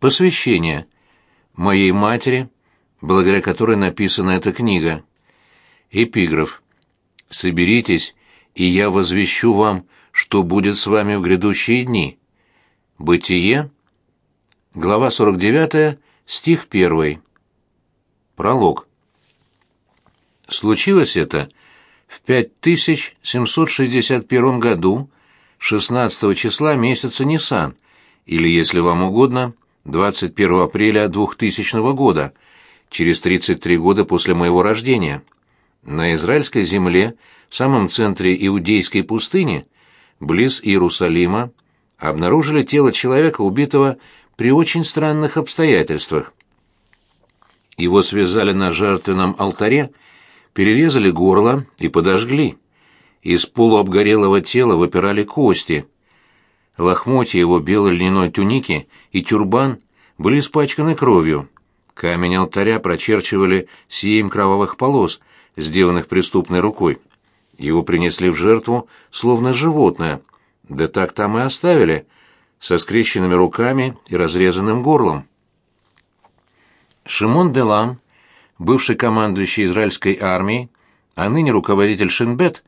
Посвящение. Моей матери, благодаря которой написана эта книга. Эпиграф. «Соберитесь, и я возвещу вам, что будет с вами в грядущие дни». Бытие. Глава 49, стих 1. Пролог. Случилось это в 5761 году, 16 числа месяца Нисан, или, если вам угодно, 21 апреля 2000 года, через 33 года после моего рождения. На израильской земле, в самом центре иудейской пустыни, близ Иерусалима, обнаружили тело человека, убитого при очень странных обстоятельствах. Его связали на жертвенном алтаре, перерезали горло и подожгли. Из полуобгорелого тела выпирали кости. Лохмотья его белой льняной туники и тюрбан были испачканы кровью. Камень алтаря прочерчивали семь кровавых полос, сделанных преступной рукой. Его принесли в жертву, словно животное. Да так там и оставили, со скрещенными руками и разрезанным горлом. Шимон Делам, бывший командующий израильской армией, а ныне руководитель Шинбет,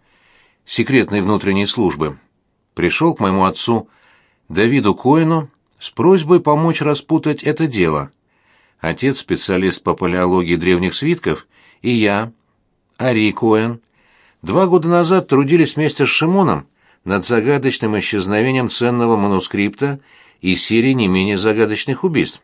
секретной внутренней службы, пришел к моему отцу Давиду Коэну с просьбой помочь распутать это дело. Отец, специалист по палеологии древних свитков, и я, Ари Коэн, два года назад трудились вместе с Шимоном над загадочным исчезновением ценного манускрипта и серии не менее загадочных убийств.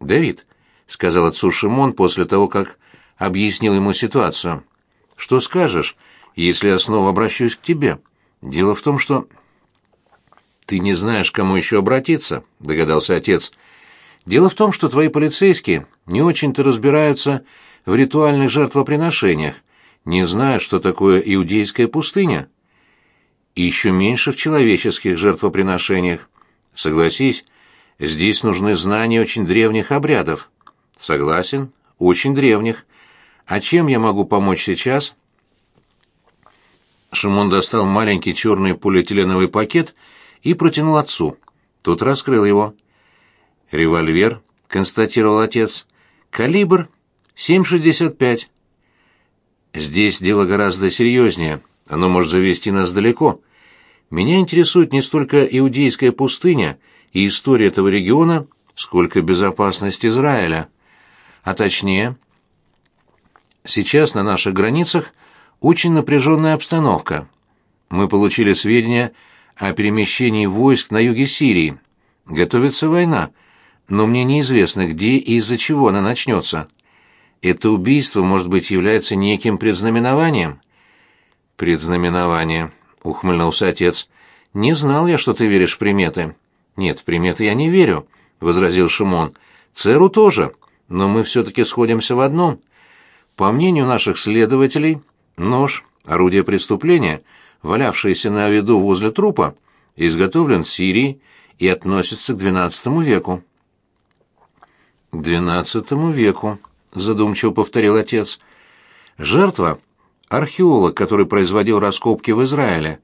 «Давид», — сказал отцу Шимон после того, как объяснил ему ситуацию, — «что скажешь, если я снова обращусь к тебе? Дело в том, что...» «Ты не знаешь, кому еще обратиться», — догадался отец. «Дело в том, что твои полицейские не очень-то разбираются в ритуальных жертвоприношениях, не знают, что такое иудейская пустыня» и еще меньше в человеческих жертвоприношениях. Согласись, здесь нужны знания очень древних обрядов. Согласен, очень древних. А чем я могу помочь сейчас? Шимон достал маленький черный полиэтиленовый пакет и протянул отцу. Тот раскрыл его. «Револьвер», — констатировал отец. «Калибр 7,65». «Здесь дело гораздо серьезнее», оно может завести нас далеко. Меня интересует не столько иудейская пустыня и история этого региона, сколько безопасность Израиля. А точнее, сейчас на наших границах очень напряженная обстановка. Мы получили сведения о перемещении войск на юге Сирии. Готовится война, но мне неизвестно, где и из-за чего она начнется. Это убийство, может быть, является неким предзнаменованием – «Предзнаменование», — ухмыльнулся отец. «Не знал я, что ты веришь в приметы». «Нет, в приметы я не верю», — возразил Шимон. «Церу тоже, но мы все-таки сходимся в одном. По мнению наших следователей, нож, орудие преступления, валявшееся на виду возле трупа, изготовлен в Сирии и относится к XII веку». «К XII веку», — задумчиво повторил отец. «Жертва археолог, который производил раскопки в Израиле.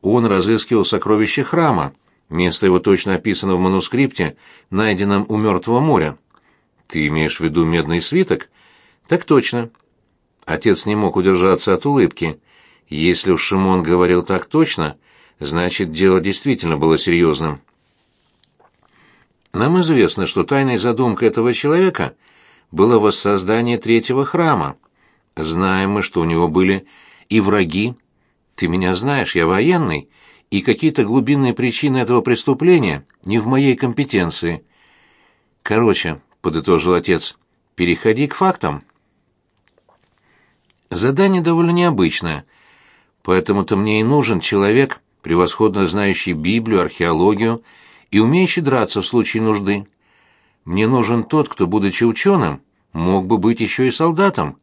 Он разыскивал сокровища храма. Место его точно описано в манускрипте, найденном у Мертвого моря. Ты имеешь в виду медный свиток? Так точно. Отец не мог удержаться от улыбки. Если уж Шимон говорил так точно, значит, дело действительно было серьезным. Нам известно, что тайной задумкой этого человека было воссоздание третьего храма. Знаем мы, что у него были и враги. Ты меня знаешь, я военный, и какие-то глубинные причины этого преступления не в моей компетенции. Короче, подытожил отец, переходи к фактам. Задание довольно необычное, поэтому-то мне и нужен человек, превосходно знающий Библию, археологию и умеющий драться в случае нужды. Мне нужен тот, кто, будучи ученым, мог бы быть еще и солдатом.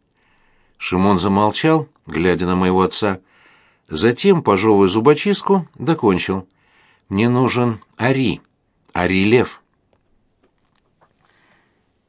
Шимон замолчал, глядя на моего отца. Затем, пожевывая зубочистку, докончил. «Мне нужен Ари, Ари Лев».